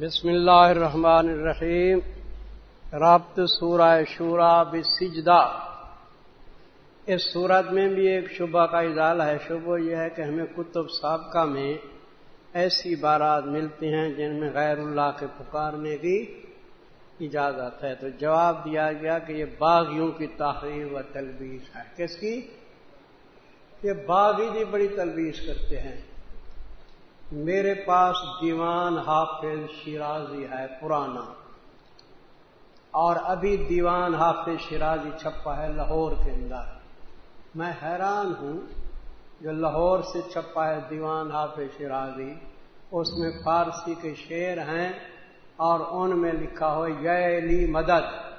بسم اللہ الرحمن الرحیم۔ رابط سورہ شورا بسجدہ۔ اس صورت میں بھی ایک شبہ کا اضالہ ہے۔ شبہ یہ ہے کہ ہمیں کتب سابقہ میں ایسی بارات ملتی ہیں جن میں غیر اللہ کے پکارنے کی اجازت ہے۔ تو جواب دیا گیا کہ یہ باغیوں کی تحریر و تلبیس ہے۔ کس کی؟ یہ باغی بھی بڑی تلبیس کرتے ہیں۔ میرے پاس دیوان حافظ شیرازی ہے، پرانا۔ اور ابھی دیوان حافظ شیرازی چھپا ہے لاہور کے اندر۔ میں حیران ہوں جو لاہور سے چھپا ہے دیوان حافظ شیرازی، اس میں فارسی کے شعر ہیں اور ان میں لکھا ہو یلی مدد۔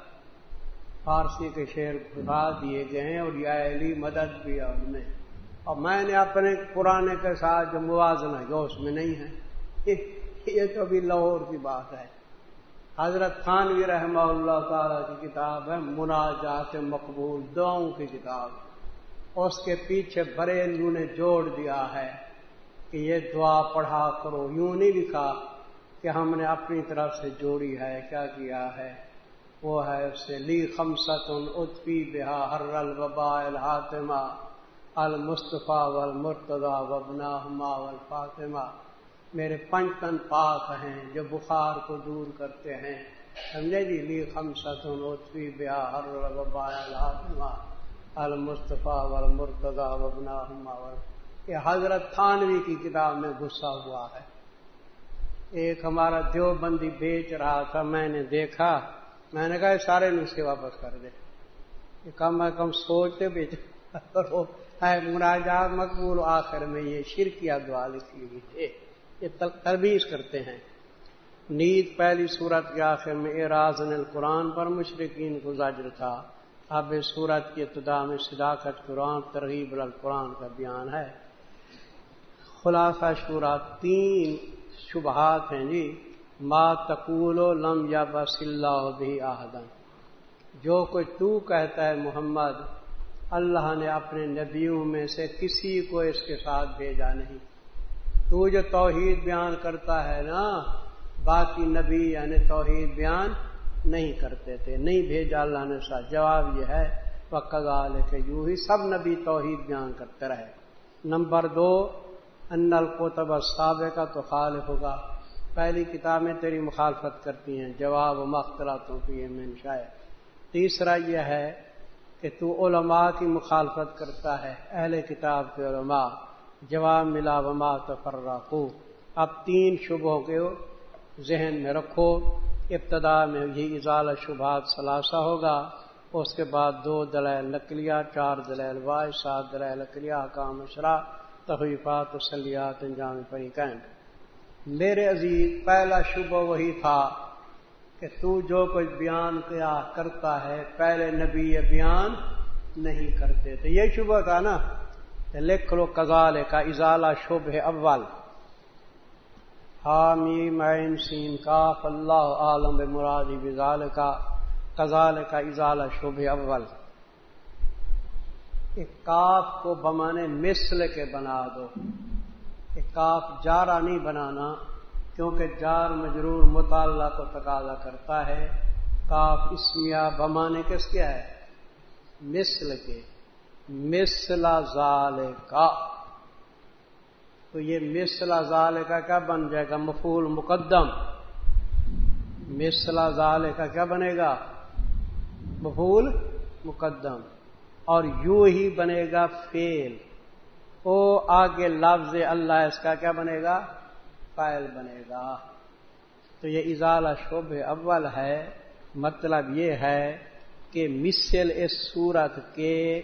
فارسی کے شعر بھگا دیے گئے ہیں اور یلی مدد بھی ہے ان میں۔ اور میں نے اپنے پرانے کے ساتھ جو موازنہ جو اس میں نہیں ہے، یہ تو بھی لاہور کی بات ہے۔ حضرت خانوی رحمہ اللہ تعالی کی کتاب ہے، مناجات مقبول، دعاؤں کی کتاب۔ اس کے پیچھے بریلو نے جوڑ دیا ہے کہ یہ دعا پڑھا کرو۔ یوں نہیں لکھا کہ ہم نے اپنی طرف سے جوڑی ہے، کیا کیا ہے؟ وہ ہے اس سے، لی خمسط اتفی بہا ہر البا الحاطمہ المصطفیٰ والمرتضی وبنا ہما والفاطمہ۔ میرے پنچتن پاک ہیں جو بخار کو دور کرتے ہیں۔ سمجھے جی؟ لی خم ستون بیا ہر وبا الحاطمہ۔ المصطفیٰ والمرتضی وبنا ہما یہ حضرت تھانوی کی کتاب میں غصہ ہوا ہے۔ ایک ہمارا دیوبندی بیچ رہا تھا، میں نے دیکھا۔ میں نے کہا سارے نسخے واپس کر دے۔ کم از کم سوچتے بیچ ہے مناجات مقبول آخر میں یہ شرکیہ دعا لکھی ہوئی تھے یہ تربیز کرتے ہیں۔ نیت پہلی صورت کے آخر میں اراض القرآن پر مشرقین کو زجر تھا۔ اب اس صورت کی ابتدا میں صداقت قرآن، ترغیب القرآن کا بیان ہے۔ خلاصہ شورا تین شبہات ہیں جی۔ ما تقول و لم یا بس اللہ بھی آہدن جو کوئی تو کہتا ہے محمد اللہ نے اپنے نبیوں میں سے کسی کو اس کے ساتھ بھیجا نہیں۔ تو جو توحید بیان کرتا ہے نا، باقی نبی یعنی توحید بیان نہیں کرتے تھے، نہیں بھیجا اللہ نے ساتھ جواب یہ ہے وہ کگال کے یوں ہی سب نبی توحید بیان کرتے رہے۔ نمبر دو ان القتب صابے کا تو خالف ہوگا۔ پہلی کتابیں تیری مخالفت کرتی ہیں، جواب مختلاتوں کی یہ منشا ہے تیسرا یہ ہے کہ تو علماء کی مخالفت کرتا ہے، اہل کتاب کے علماء، جواب ملا وما تفرقو اب تین شبوں کے ذہن میں رکھو، ابتدا میں یہ اضال شبہات ثلاثہ ہوگا، اس کے بعد دو دلائل نقلیہ، چار دلائل وائے سات دلائل نقلیہ کام اشرا تحفات وسلیات انجام پری میرے عزیز، پہلا شبہ وہی تھا کہ تو جو کچھ بیان کیا کرتا ہے، پہلے نبی یہ بیان نہیں کرتے۔ تھے یہ شبہ تھا نا لکھ لو کزال کا اضالہ شب ہے اول۔ حامی مین سین کا اللہ عالم مرادی بزال کا کزال کا اضالہ شب اول۔ ایک کاف کو بمانے مثل کے بنا دو۔ ایک کاف جارا نہیں بنانا۔ کیونکہ جار مجرور مطالعہ کو تقاضا کرتا ہے کاف اسمیا بمانے کس کیا ہے مثل کے مثلا زال کا تو یہ مثلا زال کا کیا بن جائے گا؟ مفول مقدم۔ مثلا زال کا کیا بنے گا؟ مفول مقدم۔ اور یوں ہی بنے گا فیل او آگے لفظ اللہ اس کا کیا بنے گا؟ فائل بنے گا۔ تو یہ اضالہ شب اول ہے۔ مطلب یہ ہے کہ مثل اس صورت کے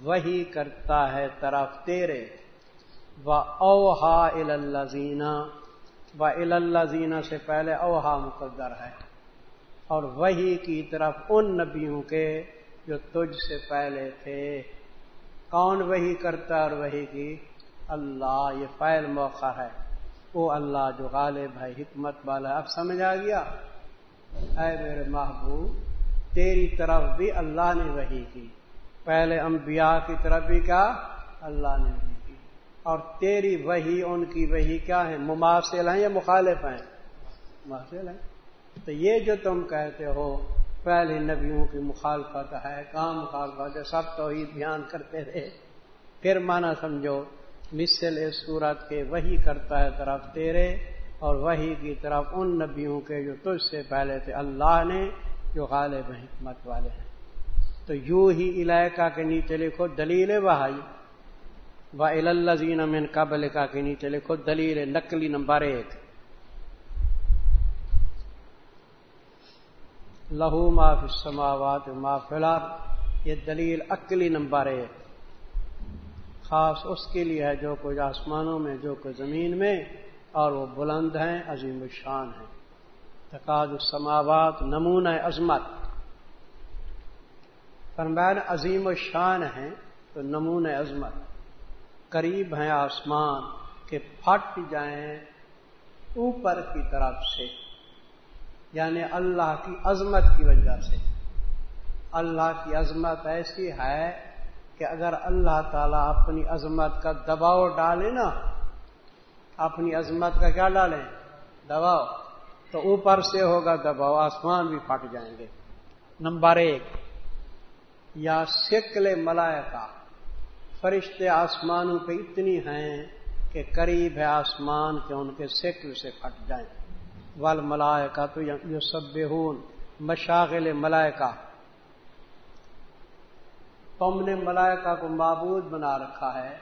وہی کرتا ہے طرف تیرے۔ و اوہا الزینہ و الزینہ سے پہلے اوہا مقدر ہے۔ اور وہی کی طرف ان نبیوں کے جو تجھ سے پہلے تھے۔ کون وہی کرتا اور وہی کی؟ اللہ، یہ فائل موقع ہے۔ وہ اللہ جو غالب ہے، حکمت والا، اب سمجھ آ گیا؟ اے میرے محبوب، تیری طرف بھی اللہ نے وہی کی۔ پہلے انبیاء کی طرف بھی کیا اللہ نے وہی کی۔ اور تیری وہی ان کی وہی کیا ہے؟ مماثل ہیں یا مخالف ہیں؟ حاصل ہے تو یہ جو تم کہتے ہو، پہلے نبیوں کی مخالفت ہے، کام مخالفت ہے، سب تو ہی دھیان کرتے رہے۔ پھر مانا سمجھو مثل اس صورت کے وہی کرتا ہے طرف تیرے اور وہی کی طرف ان نبیوں کے جو تجھ سے پہلے تھے اللہ نے جو غالب حکمت والے ہیں۔ تو یوں ہی علاقہ کے نیچے لکھو دلیل بھائی و الزین امن قبل کا کے نیچے لکھو دلیل نقلی نمبر ایک۔ لہو ما فی السماوات ما فلار یہ دلیل عقلی نمبر ایک۔ خاص اس کے لیے ہے جو کچھ آسمانوں میں، جو کچھ زمین میں، اور وہ بلند ہیں، عظیم الشان ہیں۔ تقاد السماوات نمون عظمت۔ فرمائن عظیم الشان ہیں تو نمون عظمت۔ قریب ہیں آسمان کہ پھٹ جائیں اوپر کی طرف سے یعنی اللہ کی عظمت کی وجہ سے۔ اللہ کی عظمت ایسی ہے کہ اگر اللہ تعالیٰ اپنی عظمت کا دباؤ ڈالے نا، اپنی عظمت کا کیا ڈالیں؟ دباؤ۔ تو اوپر سے ہوگا دباؤ، آسمان بھی پھٹ جائیں گے۔ نمبر ایک، یا سکل ملائکہ، فرشتے آسمانوں پہ اتنی ہیں کہ قریب ہے آسمان کے ان کے سکل سے پھٹ جائیں۔ ول ملائکا تو یو سب مشاغل ملائکہ۔ تم نے ملائکہ کو معبود بنا رکھا ہے۔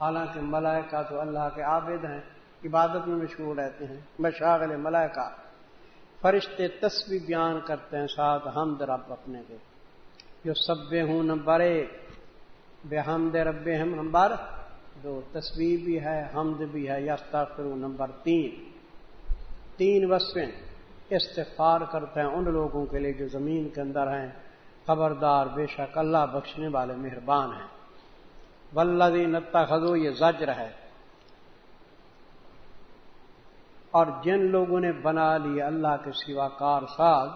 حالانکہ ملائکہ تو اللہ کے عابد ہیں، عبادت میں مشہور رہتے ہیں۔ مشاغل ملائکہ، فرشتے تصویر بیان کرتے ہیں ساتھ ہم رب اپنے کے۔ جو سب ہوں نمبر ایک بے حمد رب ہم، نمبر دو تصویر بھی ہے، حمد بھی ہے۔ یا نمبر تین۔ تین وسفیں استفار کرتے ہیں ان لوگوں کے لیے جو زمین کے اندر ہیں۔ خبردار، بے شک اللہ بخشنے والے مہربان ہیں۔ ولدی نتا خزو یہ زجر ہے۔ اور جن لوگوں نے بنا لی اللہ کے سوا کار ساز،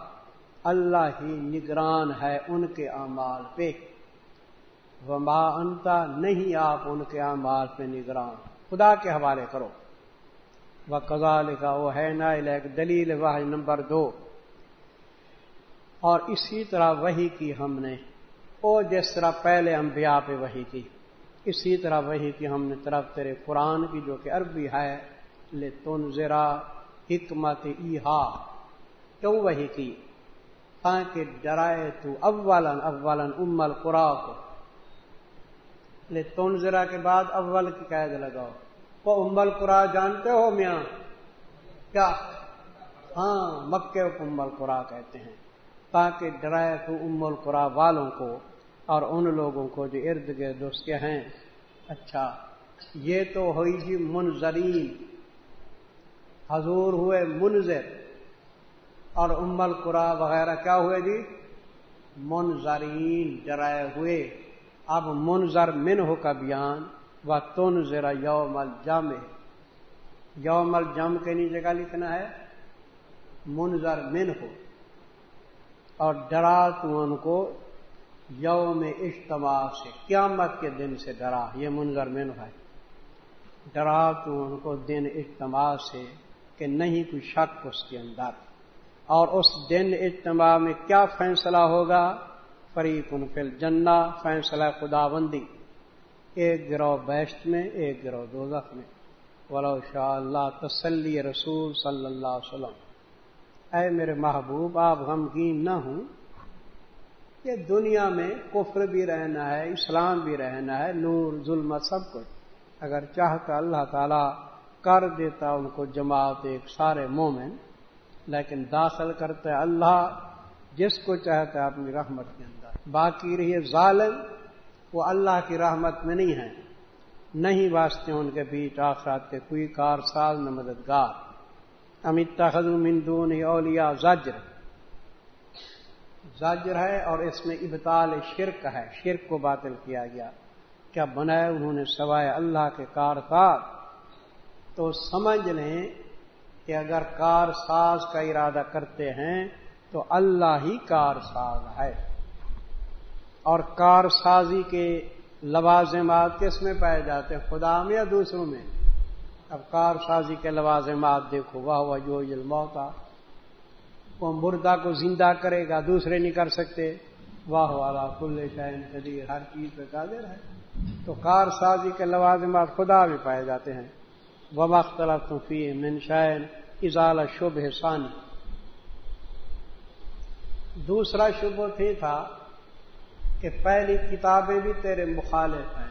اللہ ہی نگران ہے ان کے اعمال پہ۔ وما انتا نہیں آپ ان کے اعمال پہ نگران۔ خدا کے حوالے کرو۔ وہ کزا لکھا وہ ہے نا دلیل واحد نمبر دو۔ اور اسی طرح وہی کی ہم نے، او جس طرح پہلے انبیاء پہ وہی کی، اسی طرح وہی کی ہم نے طرف تیرے قرآن کی جو کہ عربی ہے لے تن ذرا حکمت ایہا۔ کیوں وہی کی؟ تاکہ ڈرائے تو اولن اولن ام القرا کو۔ لے تن ذرا کے بعد اول کی قید لگاؤ۔ وہ امبل قرا جانتے ہو میاں؟ کیا؟ ہاں مکے کو امبل قرا کہتے ہیں۔ تاکہ ڈرائے تو ام القرا والوں کو اور ان لوگوں کو جو ارد گرد اس کے ہیں۔ اچھا یہ تو ہوئی جی منظرین حضور ہوئے منظر۔ اور ام القرا وغیرہ کیا ہوئے جی؟ منظرین ڈرائے ہوئے۔ اب منظر من ہو کا بیان۔ و تن ذرا یوم الجم یوم الجم کے نیچے کا لکھنا ہے۔ منظر من ہو۔ اور ڈرا تو ان کو یوم اجتماع سے، قیامت کے دن سے ڈرا۔ یہ منظر من ہے۔ ڈرا تو ان کو دن اجتماع سے کہ نہیں کوئی شک اس کے اندر۔ اور اس دن اجتماع میں کیا فیصلہ ہوگا؟ فریق ان فل جنا فیصلہ خدا بندی ایک گروہ بیشت میں، ایک گروہ دوزخ میں۔ ولو شاء اللہ تسلی رسول صلی اللہ علیہ وسلم۔ اے میرے محبوب، آپ غمگین نہ ہوں۔ یہ دنیا میں کفر بھی رہنا ہے، اسلام بھی رہنا ہے، نور ظلم سب کچھ۔ اگر چاہتا اللہ تعالی کر دیتا ان کو جماعت ایک سارے مومن، لیکن داخل کرتا ہے اللہ، جس کو چاہتا ہے اپنی رحمت کے اندر۔ باقی رہی ظالم، وہ اللہ کی رحمت میں نہیں ہے۔ نہیں واسطے ان کے بیچ آخرات کے کوئی کار سال نہ مددگار۔ امت مندون اولیا زجر۔ زجر ہے اور اس میں ابتال شرک ہے۔ شرک کو باطل کیا گیا۔ کیا بنائے انہوں نے سوائے اللہ کے کار ساز؟ تو سمجھ لیں کہ اگر کار ساز کا ارادہ کرتے ہیں تو اللہ ہی کار ساز ہے۔ اور کار سازی کے لوازمات کس میں پائے جاتے ہیں؟ خدا میں یا دوسروں میں؟ اب کار سازی کے لوازمات دیکھو، واہ واہ، جو علموتا وہ مردہ کو زندہ کرے گا، دوسرے نہیں کر سکتے۔ واہ والا کل شہن قدیر، ہر چیز پہ قادر ہے۔ تو کار سازی کے لوازمات خدا بھی پائے جاتے ہیں۔ وہ مختلف فی من شائن اضال شب ثانی۔ دوسرا شبہ تھی تھا کہ پہلی کتابیں بھی تیرے مخالف ہیں۔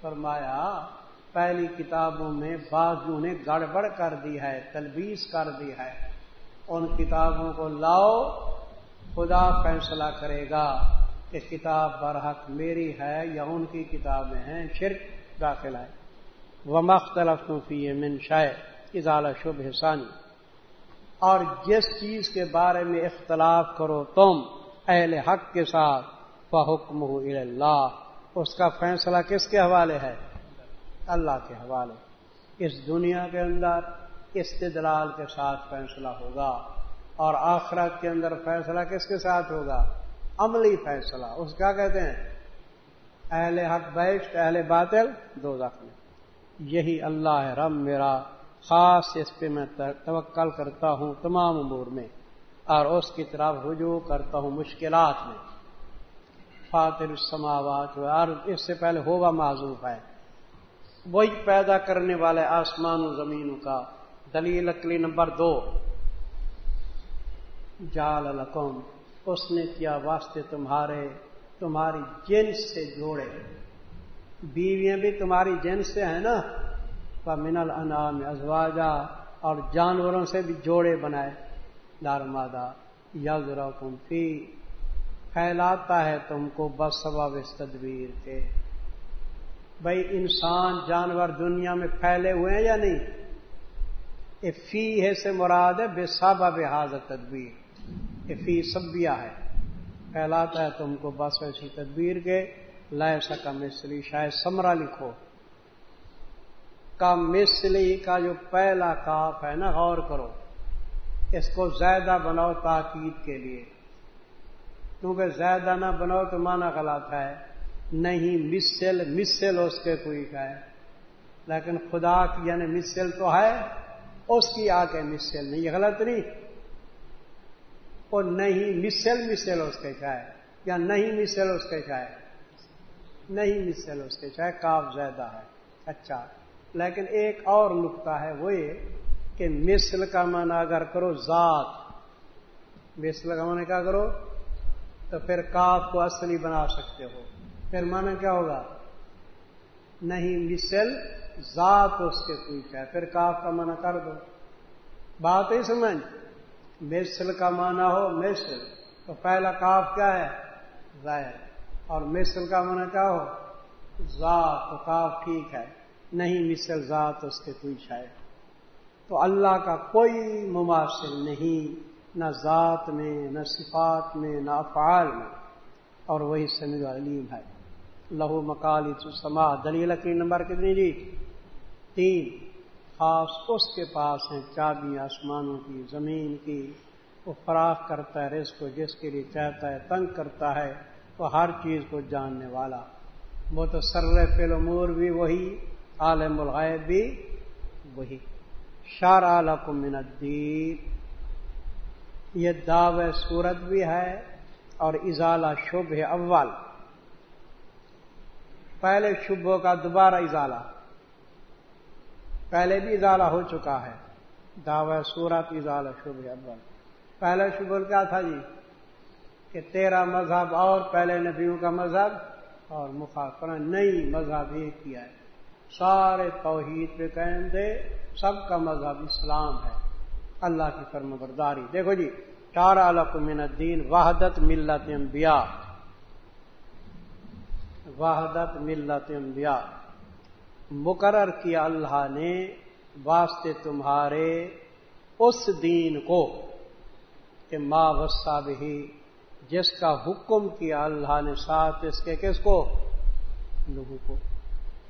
فرمایا پہلی کتابوں میں بعضوں نے گڑبڑ کر دی ہے، تلبیس کر دی ہے۔ ان کتابوں کو لاؤ، خدا فیصلہ کرے گا کہ کتاب برحق میری ہے یا ان کی کتابیں ہیں، شرک داخل ہے۔ وہ مختلف فی من شاید اضالہ شب حسانی اور جس چیز کے بارے میں اختلاف کرو تم اہل حق کے ساتھ وہ حکم اللہ اس کا فیصلہ کس کے حوالے ہے؟ اللہ کے حوالے۔ اس دنیا کے اندر استدلال کے ساتھ فیصلہ ہوگا اور آخرت کے اندر فیصلہ کس کے ساتھ ہوگا؟ عملی فیصلہ۔ اس کا کہتے ہیں؟ اہل حق بیشت اہل باطل دو میں۔ یہی اللہ ہے رب میرا۔ خاص اس پہ میں توکل کرتا ہوں تمام امور میں اور اس کی طرف رجوع کرتا ہوں مشکلات میں۔ فاتر السماوات اور اس سے پہلے ہوگا معذوف ہے۔ وہی پیدا کرنے والے آسمان و زمینوں کا۔ دلیل اکلی نمبر دو۔ جال القم اس نے کیا واسطے تمہارے، تمہاری جنس سے جوڑے۔ بیویاں بھی تمہاری جنس سے ہیں نا۔ من الانام ازواجا، اور جانوروں سے بھی جوڑے بنائے۔ دار مادہ یزرا کم فی، پھیلاتا ہے تم کو بس سبب اس تدبیر کے۔ بھائی انسان جانور دنیا میں پھیلے ہوئے ہیں یا نہیں؟ فی ہے سے مراد ہے بے صابہ بے حاضر تدبیر۔ فی سبیا ہے۔ پھیلاتا ہے تم کو بس ایسی تدبیر کے۔ لائے سکا مصری شاید سمرا لکھو۔ کا مسلی کا جو پہلا کاف ہے نا، غور کرو۔ اس کو زیادہ بناؤ تاکید کے لیے۔ کیونکہ زیادہ نہ بناؤ تو مانا غلط ہے۔ نہیں مسل مسل اس کے کوئی کا ہے۔ لیکن خدا کی یعنی مسل تو ہے، اس کی آ کے مسل نہیں غلط نہیں۔ اور نہیں مسل مسل اس کے چاہے یا نہیں مسل اس کے چاہے نہیں مسل اس کے چاہے کاف زیادہ ہے اچھا۔ لیکن ایک اور نقطہ ہے وہ یہ کہ مثل کا معنی اگر کرو ذات۔ مثل کا معنی کیا کرو؟ تو پھر کاف کو اصلی بنا سکتے ہو۔ پھر معنی کیا ہوگا؟ نہیں، مثل ذات اس کے پوچھا ہے پھر کاف کا معنی کر دو۔ بات ہی سمجھ؟ مثل کا معنی ہو مثل، تو پہلا کاف کیا ہے؟ ظاہر۔ اور مثل کا معنی کیا ہو؟ ذات، تو کاف ٹھیک ہے۔ نہیں، مثل ذات اس کے کوئی شاید تو اللہ کا کوئی مماثل نہیں، نہ ذات میں، نہ صفات میں، نہ افعال میں۔ اور وہی سمیر علیم ہے۔ لہو مکالی سما، دلیل کی نمبر کتنی جی؟ تین۔ خاص اس کے پاس ہیں چابی آسمانوں کی، زمین کی۔ وہ فراخ کرتا ہے رزق کو، جس کے لیے چاہتا ہے، تنگ کرتا ہے۔ وہ ہر چیز کو جاننے والا۔ وہ تو سر فل امور بھی وہی، عالم الغیب بھی وہی۔ شار من الدین۔ یہ دعو صورت بھی ہے اور ازالہ شب ہے اول۔ پہلے شبوں کا دوبارہ ازالہ۔ پہلے بھی ازالہ ہو چکا ہے۔ دعو صورت ازالہ شب ہے اول پہلے شبل کیا تھا جی؟ کہ تیرا مذہب اور پہلے نبیوں کا مذہب اور مخاطر نئی مذہب ایک کیا ہے۔ سارے توحید پہ قائم دے، سب کا مذہب اسلام ہے۔ اللہ کی فرم برداری دیکھو جی چار من الدین وحدت ملت انبیاء۔ وحدت ملت انبیاء۔ مقرر کیا اللہ نے واسطے تمہارے اس دین کو کہ ماں وسا بھی جس کا حکم کیا اللہ نے ساتھ، اس کے کس کو؟ لوگوں کو۔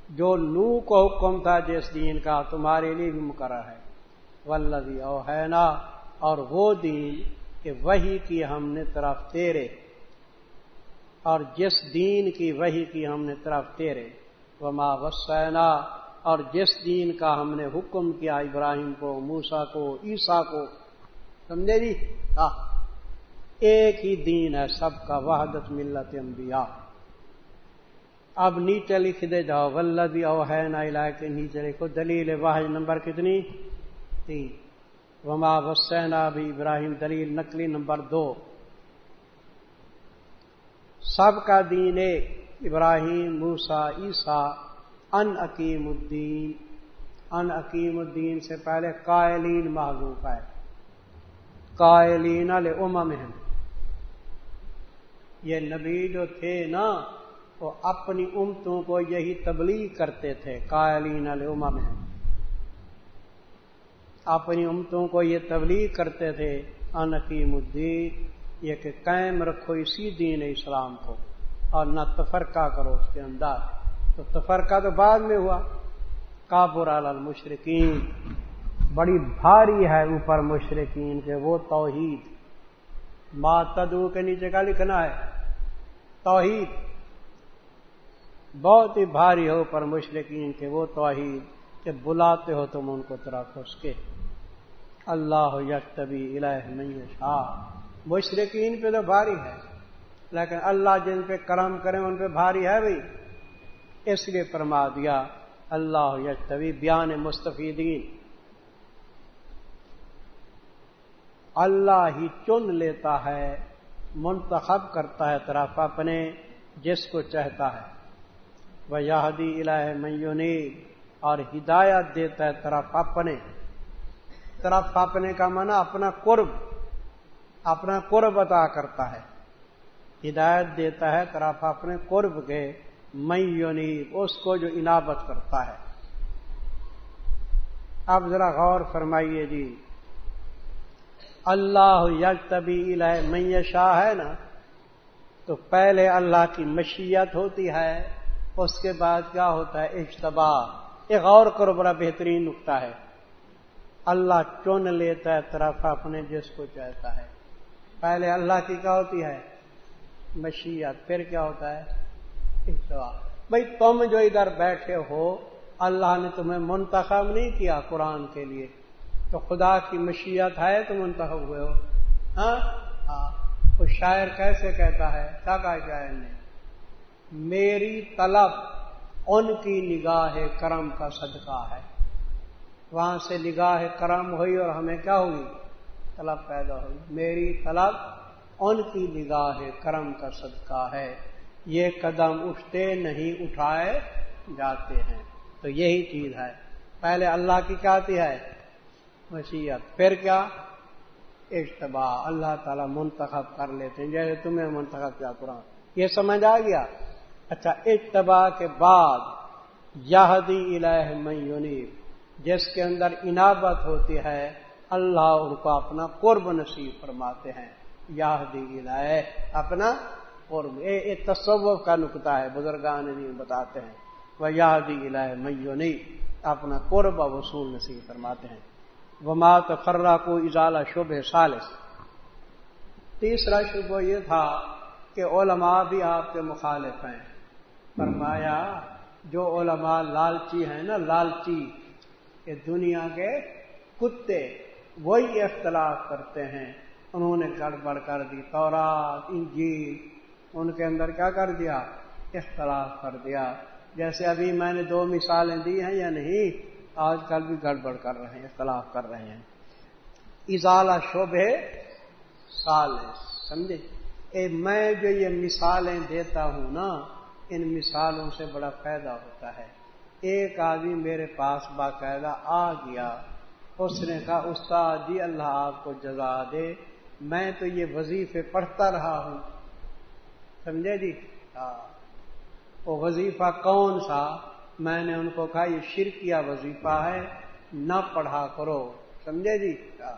جو نو کو حکم تھا جس دین کا، تمہارے لیے بھی مقرر ہے۔ ولدی او ہے نا اور وہ دین کہ وہی کی ہم نے طرف تیرے۔ اور جس دین کی وہی کی ہم نے طرف تیرے وہ ماں وسینا اور جس دین کا ہم نے حکم کیا ابراہیم کو موسا کو، عیسیٰ کو، سمجھے جی؟ ایک ہی دین ہے سب کا وحدت ملت انبیاء۔ اب نیچے لکھ دے جاؤ ولدی او ہے نا کے نیچے لکھو دلیل واحد نمبر کتنی؟ تین۔ وما وسینا بھی ابراہیم، دلیل نقلی نمبر دو۔ سب کا دین ایک ابراہیم موسا عیسا ان عقیم الدین۔ ان عقیم الدین سے پہلے قائلین محبوب ہے۔ قائلین الامم ہیں۔ یہ نبی جو تھے نا، وہ اپنی امتوں کو یہی تبلیغ کرتے تھے۔ قائلین الامم ہیں۔ اپنی امتوں کو یہ تبلیغ کرتے تھے۔ ان عقیم الدین۔ یہ کہ قائم رکھو اسی دین اسلام کو اور نہ تفرقہ کرو اس کے اندر۔ تو تفرقہ تو بعد میں ہوا۔ کابر المشرقین بڑی بھاری ہے اوپر مشرقین کے وہ توحید۔ ماتدو کے نیچے کا لکھنا ہے۔ توحید۔ بہت ہی بھاری ہو پر مشرقین کے وہ توحید کہ بلاتے ہو تم ان کو طرف اس کے۔ اللہ یک طبی الہ شاہ مشرقین پہ تو بھاری ہے۔ لیکن اللہ جن پہ کرم کریں، ان پہ بھاری ہے بھائی اس لیے فرما دیا، اللہ یک طبی بیان مستفیدین۔ اللہ ہی چن لیتا ہے، منتخب کرتا ہے طرف اپنے، جس کو چاہتا ہے۔ وہ یادی الہ میونی اور ہدایت دیتا ہے طرف اپنے۔ طرف اپنے کا منع اپنا قرب۔ اپنا قرب عطا کرتا ہے۔ ہدایت دیتا ہے طرف اپنے قرب کے میونی اس کو جو انابت کرتا ہے۔ اب ذرا غور فرمائیے جی۔ اللہ یک طبی الہ میں شاہ ہے نا، تو پہلے اللہ کی مشیت ہوتی ہے، اس کے بعد کیا ہوتا ہے؟ اجتبا ایک اور کرو، بڑا بہترین نقطہ ہے۔ اللہ چن لیتا ہے طرف اپنے جس کو چاہتا ہے۔ پہلے اللہ کی کیا ہوتی ہے؟ مشیت. پھر کیا ہوتا ہے؟ بھائی تم جو ادھر بیٹھے ہو، اللہ نے تمہیں منتخب نہیں کیا قرآن کے لیے. تو خدا کی مشیت ہے تو منتخب ہوئے ہو. ہاں؟ ہاں. وہ شاعر کیسے کہتا ہے؟ کیا کہا شاعر نے میری طلب ان کی نگاہ کرم کا صدقہ ہے. وہاں سے نگاہ کرم ہوئی اور ہمیں کیا ہوئی؟ طلب پیدا ہوئی۔ میری طلب ان کی نگاہ کرم کا صدقہ ہے۔ یہ قدم اٹھتے نہیں، اٹھائے جاتے ہیں۔ تو یہی چیز ہے۔ پہلے اللہ کی کیا آتی ہے؟ وسیعت پھر کیا؟ اجتباع۔ اللہ تعالیٰ منتخب کر لیتے ہیں۔ جیسے تمہیں منتخب کیا قرآن۔ یہ سمجھ آ گیا؟ اچھا اجتباع کے بعد یادی الہ میونیب جس کے اندر انابت ہوتی ہے اللہ ان کو اپنا قرب نصیب فرماتے ہیں۔ یادی الہ اپنا قرب۔ اے تصوف کا نقطہ ہے، بزرگان بتاتے ہیں۔ وہ یادی الہ میونی اپنا قرب وصول نصیب فرماتے ہیں۔ وہ مات فرا کو اضالہ شب سالس تیسرا شبہ یہ تھا کہ علماء بھی آپ کے مخالف ہیں۔ فرمایا، جو علماء لالچی ہیں نا، لالچی، یہ دنیا کے کتے وہی اختلاف کرتے ہیں۔ انہوں نے گڑبڑ کر دی، تورات، انجیل، ان کے اندر کیا کر دیا؟ اختلاف کر دیا۔ جیسے ابھی میں نے دو مثالیں دی ہیں یا نہیں، آج کل بھی گڑبڑ کر رہے ہیں، اختلاف کر رہے ہیں۔ ازالہ شوبے سال سمجھے؟ اے میں جو یہ مثالیں دیتا ہوں نا، ان مثالوں سے بڑا فائدہ ہوتا ہے۔ ایک آدمی میرے پاس باقاعدہ آ گیا اس نے کہا استاد جی اللہ آپ کو جزا دے۔ میں تو یہ وظیفے پڑھتا رہا ہوں۔ سمجھے جی؟ ہاں۔ وہ وظیفہ کون سا؟ میں نے ان کو کہا، یہ شرکیہ وظیفہ ہے، نہ پڑھا کرو۔ سمجھے جی؟ ہاں۔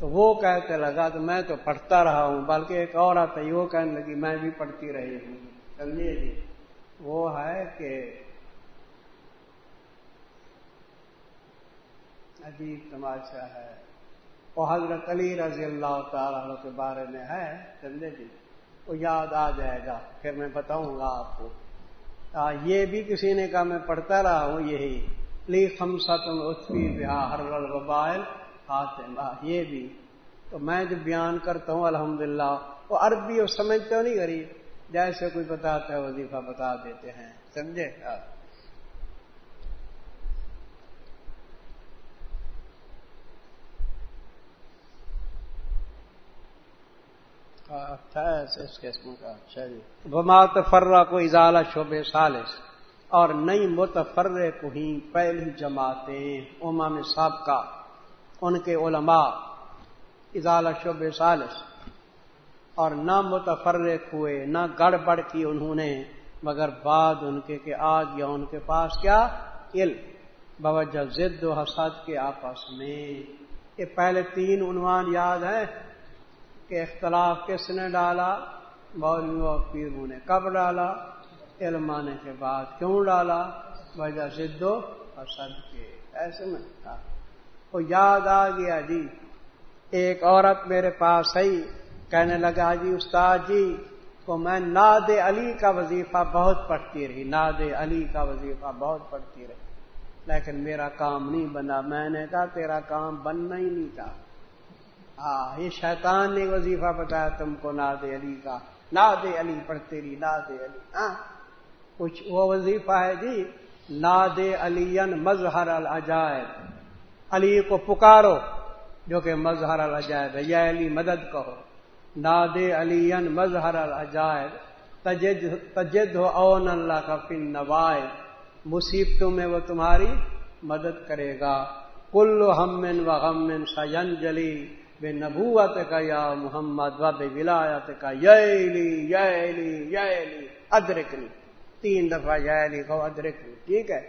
تو وہ کہتے لگا، تو میں تو پڑھتا رہا ہوں، بلکہ ایک اور آتا وہ کہنے لگی، میں بھی پڑھتی رہی ہوں۔ سمجھے جی؟ وہ ہے کہ عجیب تماشا ہے۔ وہ حضرت علی رضی اللہ تعالی کے بارے میں ہے سمجھے جی؟ وہ یاد آ جائے گا۔ پھر میں بتاؤں گا آپ کو۔ آ, یہ بھی کسی نے کہا میں پڑھتا رہا ہوں یہی۔ لی خمسا تم اتفی بہا ہر یہ بھی۔ تو میں جو بیان کرتا ہوں الحمدللہ وہ عربی اور سمجھتے ہو نہیں غریب۔ جیسے کوئی بتاتا ہے وظیفہ بتا دیتے ہیں۔ سمجھے؟ اس قسم کا اچھا جی بما تفرہ کو اضالہ شعبے سالس اور نئی متفرے کو ہی پہلی جماعتیں امام سابقہ، ان کے علماء اضالہ شعبے سالس اور نہ متفرق ہوئے، نہ گڑبڑ کی انہوں نے، مگر بعد ان کے کہ آ گیا ان کے پاس کیا علم۔ بوجہ ضد و حسد کے آپس میں۔ یہ پہلے تین عنوان یاد ہے کہ اختلاف کس نے ڈالا؟ مولوی اور پیروں نے کب ڈالا؟ علم آنے کے بعد کیوں ڈالا؟ وجہ ضد و حسد کے۔ ایسے میں تھا۔ وہ یاد آ گیا جی ایک عورت میرے پاس آئی، کہنے لگا جی استاد جی تو میں ناد علی کا وظیفہ بہت پڑھتی رہی۔ ناد علی کا وظیفہ بہت پڑھتی رہی۔ لیکن میرا کام نہیں بنا۔ میں نے کہا تیرا کام بننا ہی نہیں تھا۔ ہاں یہ شیطان نے وظیفہ بتایا تم کو ناد علی کا۔ ناد علی پڑھتے رہی ناد علی۔ ہاں کچھ وہ وظیفہ ہے جی ناد علی مظہر العجائب۔ علی کو پکارو، جو کہ مظہر العجائب ہے، یا علی مدد کہو۔ ناد علی مظہر العجائب۔ تجد تجد ہو اون اللہ کا فن نوائے مصیبتوں میں وہ تمہاری مدد کرے گا۔ کل ہمن و غمن سین جلی بے نبوت کا یا محمد و بے ولایت کا یلی یلی یلی ادرکنی۔ تین دفعہ یلی کو ادرکنی، ٹھیک ہے؟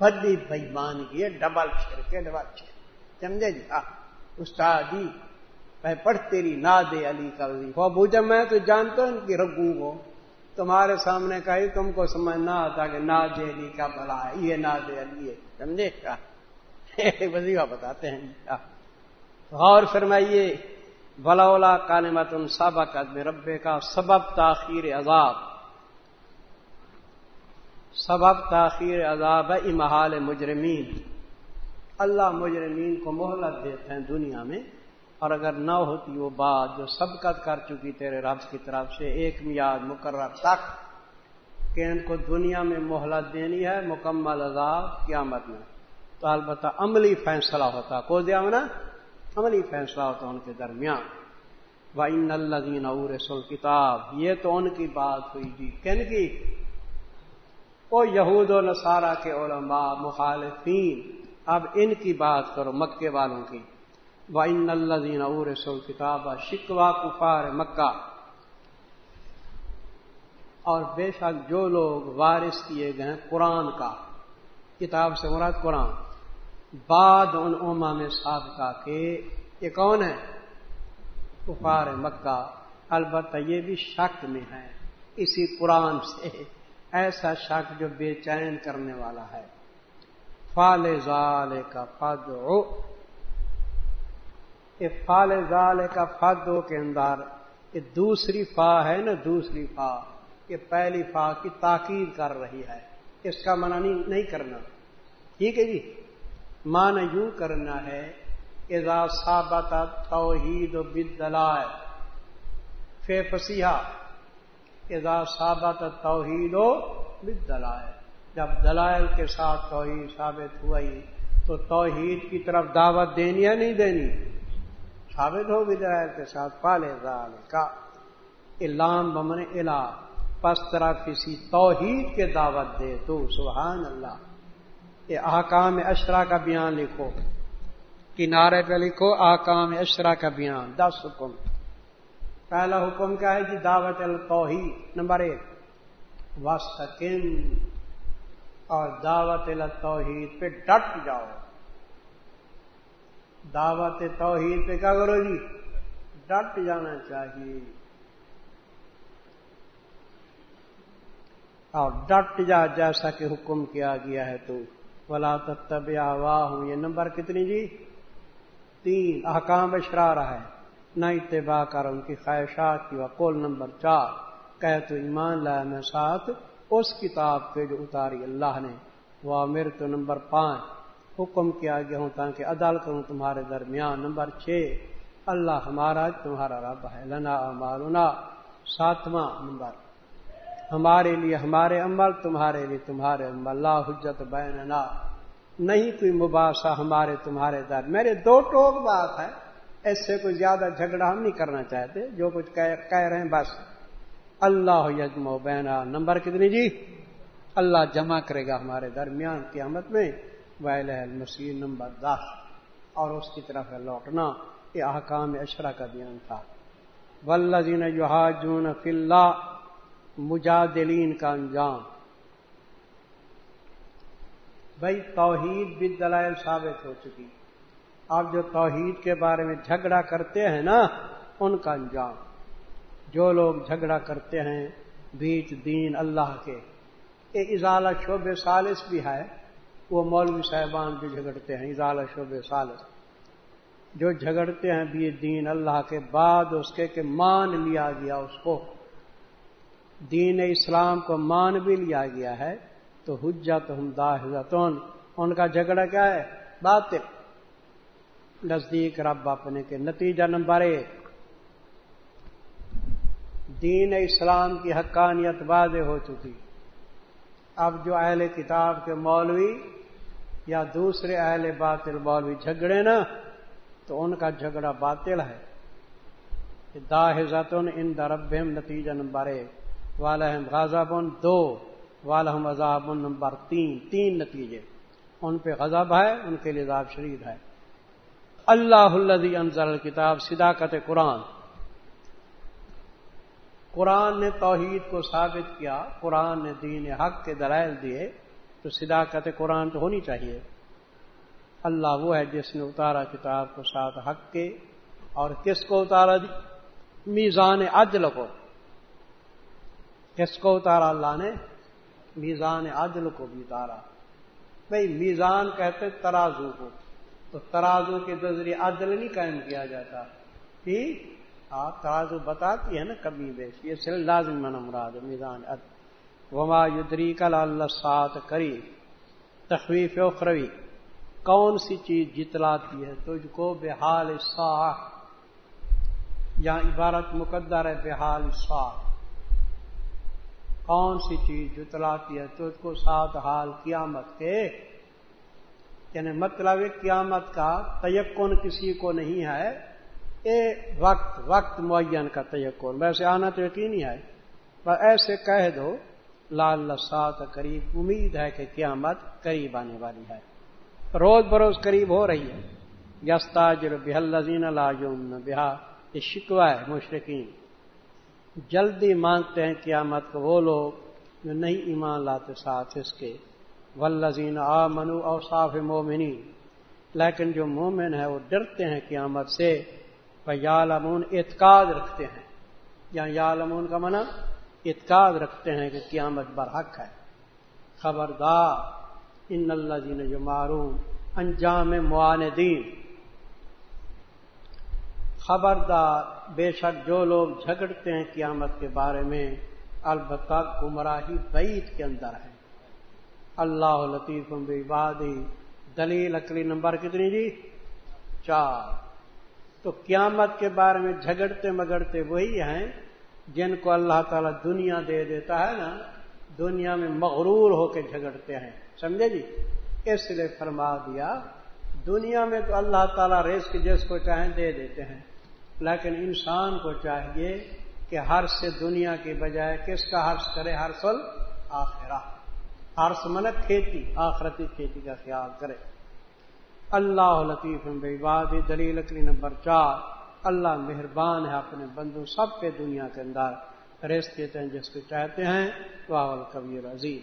بڑی بےمان کی ہے، ڈبل چھڑ کے ڈبل چھڑ۔ سمجھے جی؟ ہاں استاد جی میں پڑھتے رہی ناد علی کا وظیفہ ابو جب میں تو جانتا ہوں ان کی رگوں کو تمہارے سامنے کہی تم کو سمجھ نہ آتا کہ ناد علی کا بلا ہے، یہ ناد علی ہے۔ سمجھے؟ کیا وظیفہ بتاتے ہیں۔ ہاں۔ غور فرمائیے بلا کالمت ان سبق ربے کا سبب تاخیر عذاب۔ سبب تاخیر عذاب ہے امہال مجرمین۔ اللہ مجرمین کو مہلت دیتے ہیں دنیا میں، اور اگر نہ ہوتی وہ بات جو سبقت کر چکی تیرے رب کی طرف سے، ایک میاد مقرر تک کہ ان کو دنیا میں مہلت دینی ہے مکمل عذاب قیامت میں۔ تو البتہ عملی فیصلہ ہوتا کو دیا نا عملی فیصلہ ہوتا ان کے درمیان۔ و ان الدین اور رسول کتاب یہ تو ان کی بات ہوئی جی کن کی؟ وہ یہود و نصارہ کے علماء، مخالفین۔ اب ان کی بات کرو، مکے والوں کی۔ و ان الدین اور رسول کتاب شکوا کفار مکہ۔ اور بے شک جو لوگ وارث کیے گئے قرآن کا۔ کتاب سے مراد قرآن۔ بعد ان اما میں سابقہ کے یہ کون ہے کفار مکہ۔ البتہ یہ بھی شک میں ہے اسی قرآن سے ایسا شک جو بے چین کرنے والا ہے۔ فال زال کا فد یہ فال زال کا فد کے اندر یہ دوسری فا ہے نا، دوسری فا۔ یہ پہلی فا کی تاکید کر رہی ہے۔ اس کا منع نہیں کرنا۔ ٹھیک ہے جی؟ مان یوں کرنا ہے، اذا ثابت توحید و بدلائے فے فسیحا اذا ثابت توحید و بدلائے جب دلائل کے ساتھ توحید ثابت ہوئی، تو توحید کی طرف دعوت دینی یا نہیں دینی؟ ثابت ہوگی دلائل کے ساتھ۔ پالے زال کا علام بمن الا پس طرح کسی توحید کے دعوت دے تو سبحان اللہ۔ یہ احکام اشرا کا بیان لکھو۔ کنارے پہ لکھو، آکام اشرا کا بیان، دس حکم۔ پہلا حکم کیا ہے جی؟ دعوت التوحید۔ نمبر ایک وسطن اور دعوت التوحید پہ ڈٹ جاؤ۔ دعوت توحید پہ کیا کرو جی؟ ڈٹ جانا چاہیے۔ اور ڈٹ جا، جیسا کہ حکم کیا گیا ہے تو۔ ولا تب واہ ہوں یہ نمبر کتنی جی؟ تین۔ احکام اشرا رہا ہے۔ نہ اتباع کر ان کی خواہشات کی۔ وقول نمبر چار۔ کہ تو ایمان لایا میں ساتھ۔ اس کتاب کے جو اتاری اللہ نے۔ وہ امیر تو نمبر پانچ۔ حکم کیا گیا ہوں تاکہ عدال کروں تمہارے درمیان۔ نمبر چھ۔ اللہ ہمارا، تمہارا رب ہے۔ لنا مالنا ساتواں نمبر۔ ہمارے لیے ہمارے عمل، تمہارے لیے تمہارے عمل۔ اللہ حجت بیننا۔ نہیں کوئی مباحثہ ہمارے، تمہارے در۔ میرے دو ٹوک بات ہے۔ ایسے کوئی زیادہ جھگڑا ہم نہیں کرنا چاہتے۔ جو کچھ کہہ رہے ہیں بس۔ اللہ یجم و بینا نمبر کتنی جی؟ اللہ جمع کرے گا ہمارے درمیان قیامت میں۔ ویل مسیح نمبر دس۔ اور اس کی طرف لوٹنا۔ یہ احکام اشرا کا بیان تھا۔ ولزین جہاجون فلّہ مجادلین کا انجام۔ بھائی توحید بھی دلائل ثابت ہو چکی۔ آپ جو توحید کے بارے میں جھگڑا کرتے ہیں نا، ان کا انجام۔ جو لوگ جھگڑا کرتے ہیں بیچ دین اللہ کے، یہ اضالہ شعب سالس بھی ہے۔ وہ مولوی صاحبان بھی جھگڑتے ہیں اضالہ شعب سالس جو جھگڑتے ہیں بھی دین اللہ کے، بعد اس کے کہ مان لیا گیا اس کو۔ دین اسلام کو مان بھی لیا گیا ہے، تو حجت ہم داحتون ان کا جھگڑا کیا ہے؟ بات نزدیک رب اپنے کے نتیجہ نمبر ایک۔ دین اسلام کی حقانیت واضح ہو چکی۔ اب جو اہل کتاب کے مولوی یا دوسرے اہل باطل مولوی جھگڑے نا، تو ان کا جھگڑا باطل ہے۔ داحزتن ان دربہم نتیجہ نمبر ایک۔ والم غازابن دو والم عذاب نمبر تین تین نتیجے۔ ان پہ غضب ہے، ان کے لیے عذاب شرید ہے۔ اللہ الدی انضر کتاب صداقت قرآن۔ قرآن نے توحید کو ثابت کیا، قرآن نے دین حق کے دلائل دیے، تو صداقت قرآن تو ہونی چاہیے۔ اللہ وہ ہے جس نے اتارا کتاب کو ساتھ حق کے، اور کس کو اتارا دی میزان عدل کو۔ کس کو اتارا اللہ نے؟ میزان عدل کو بھی اتارا۔ بھائی میزان کہتے ترازو کو۔ تو ترازو کے ذریعے عدل نہیں قائم کیا جاتا۔ ٹھیک آپ ترازو بتاتی ہے نا کبھی بیش۔ یہ سل لازم من مراد میزان عدل۔ وما یدری کل اللہ سات کری تخویف اخروی۔ کون سی چیز جتلاتی ہے؟ تجھ کو بحال صاح یا عبارت مقدر ہے بحال صاح کون سی چیز جتلاتی ہے تجھ کو سات حال قیامت کے؟ یعنی مطلب قیامت کا تیقن کسی کو نہیں ہے، اے وقت وقت معین کا تیقن ویسے آنا تو یقینی ہے، پر ایسے کہہ دو لال سات قریب۔ امید ہے کہ قیامت قریب آنے والی ہے۔ روز بروز قریب ہو رہی ہے۔ یستاجر بحل لذین لاجم بہا، یہ شکوا ہے مشرقین جلدی مانگتے ہیں قیامت کو وہ لوگ جو نہیں ایمان لاتے ساتھ اس کے۔ ولزین آ منو اور صاف مومنی لیکن جو مومن ہے وہ ڈرتے ہیں قیامت سے۔ یا لمون اعتقاد رکھتے ہیں۔ یا یا لمون کا منع اعتقاد رکھتے ہیں کہ قیامت برحق ہے۔ خبردار، ان اللہ جی نے جو معروم انجام معاندین۔ خبردار، بے شک جو لوگ جھگڑتے ہیں قیامت کے بارے میں، البتہ گمراہی بعید کے اندر ہے۔ اللہ لطیف بادی دلیل اکلی نمبر کتنی جی؟ چار۔ تو قیامت کے بارے میں جھگڑتے مگڑتے وہی ہیں جن کو اللہ تعالی دنیا دے دیتا ہے نا، دنیا میں مغرور ہو کے جھگڑتے ہیں۔ سمجھے جی؟ اس لیے فرما دیا، دنیا میں تو اللہ تعالیٰ ریس کی جس کو چاہیں دے دیتے ہیں۔ لیکن انسان کو چاہیے کہ ہر سے دنیا کی بجائے کس کا ہرس کرے ہر سل آخرا ہرس من کھیتی، آخرتی کھیتی کا خیال کرے۔ اللہ لطیف باد دلیل اکلی نمبر چار۔ اللہ مہربان ہے اپنے بندو سب کے دنیا کے اندر۔ ریس دیتے ہیں جس کو چاہتے ہیں واول کبیر عزیز